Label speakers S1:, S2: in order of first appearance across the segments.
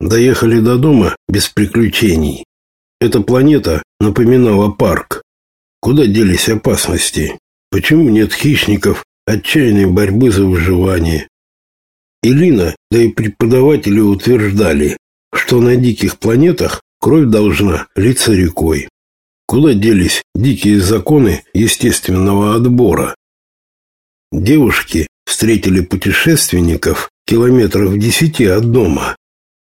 S1: Доехали до дома без приключений. Эта планета напоминала парк. Куда делись опасности? Почему нет хищников, отчаянной борьбы за выживание? Илина, да и преподаватели утверждали, что на диких планетах кровь должна литься рекой. Куда делись дикие законы естественного отбора? Девушки встретили путешественников километров в десяти от дома.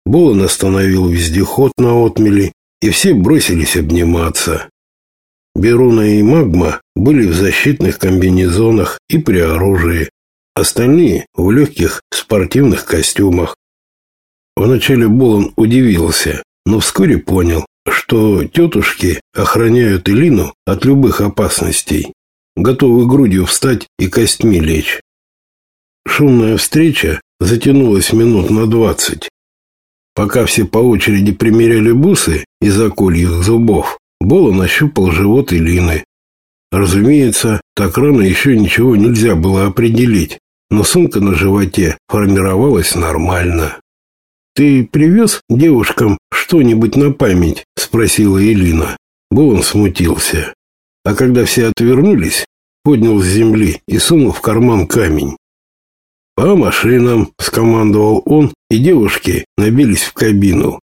S1: Болон остановил вездеход на отмели, и все бросились обниматься. Беруна и Магма были в защитных комбинезонах и при оружии, остальные в легких спортивных костюмах. Вначале Болон удивился, но вскоре понял, что тетушки охраняют Элину от любых опасностей, готовы грудью встать и костьми лечь. Шумная встреча затянулась минут на двадцать. Пока все по очереди примеряли бусы из окольих зубов, Бола нащупал живот Илины. Разумеется, так рано еще ничего нельзя было определить, но сумка на животе формировалась нормально. «Ты привез девушкам что-нибудь на память?» – спросила Элина. Болон смутился. А когда все отвернулись, поднял с земли и сунул в карман камень. «По машинам», — скомандовал он, и девушки набились в кабину.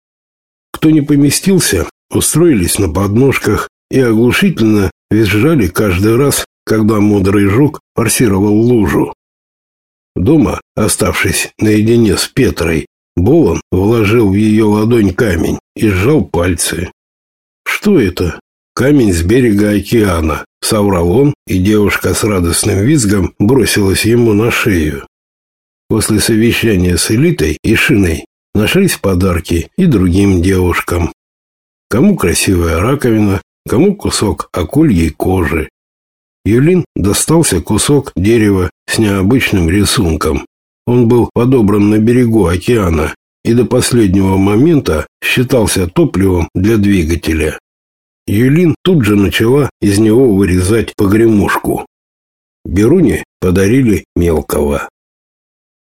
S1: Кто не поместился, устроились на подножках и оглушительно визжали каждый раз, когда мудрый жук форсировал лужу. Дома, оставшись наедине с Петрой, Болон вложил в ее ладонь камень и сжал пальцы. «Что это?» «Камень с берега океана», — соврал он, и девушка с радостным визгом бросилась ему на шею. После совещания с элитой и шиной нашлись подарки и другим девушкам. Кому красивая раковина, кому кусок акульей кожи. Юлин достался кусок дерева с необычным рисунком. Он был подобран на берегу океана и до последнего момента считался топливом для двигателя. Юлин тут же начала из него вырезать погремушку. Беруне подарили мелкого.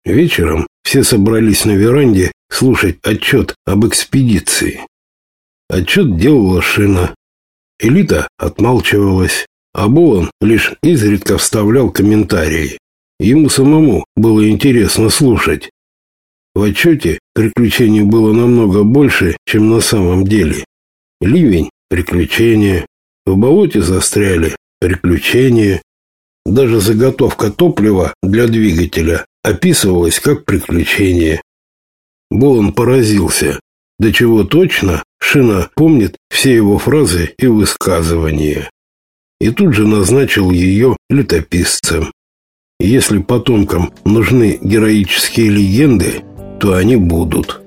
S1: Вечером все собрались на веранде слушать отчет об экспедиции. Отчет делала Шина. Элита отмалчивалась, а Болон лишь изредка вставлял комментарии. Ему самому было интересно слушать. В отчете приключений было намного больше, чем на самом деле. Ливень – приключения. В болоте застряли – приключения. Даже заготовка топлива для двигателя описывалось как приключение. Болон поразился. До чего точно Шина помнит все его фразы и высказывания. И тут же назначил ее летописцем. Если потомкам нужны героические легенды, то они будут.